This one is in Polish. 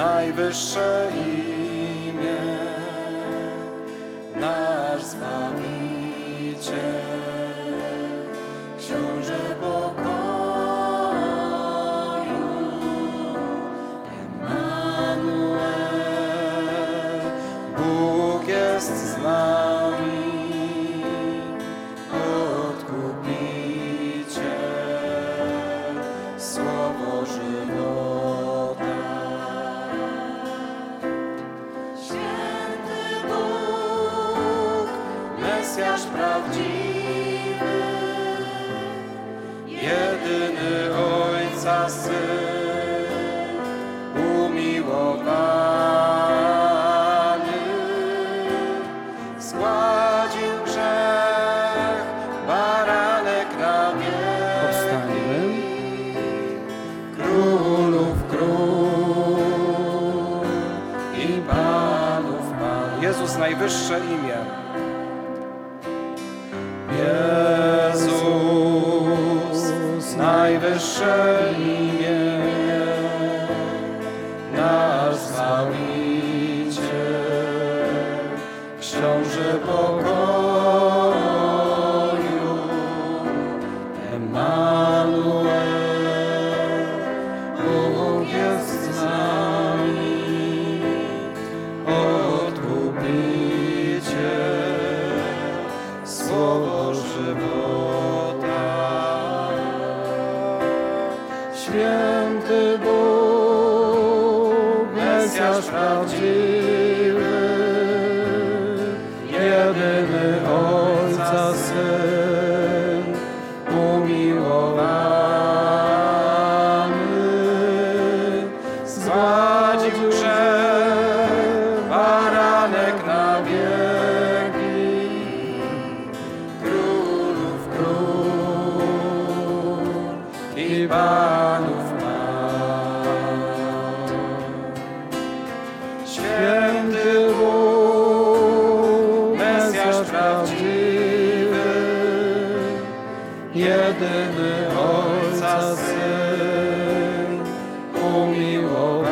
najwyższe imię, nasz Zbawiciel, Książę pokoju, Emmanuel, Bóg jest z nami, Odkupiciel, Mesjasz prawdziwy, jedyny Ojca Syn, umiłowany, zgładził grzech, baranek na. Powstańmy. Królów król i panów pan. Jezus najwyższe imię. Jezus najwyższe imię. Nasz Zbawiciel, Książę pokoju, Święty Bóg, Mesjasz prawdziwy, jedyny Ojca Syn, umiłowany, zgładził i panów pan. Święty Bóg, Mesjasz prawdziwy, jedyny Ojca Syn, umiłowany,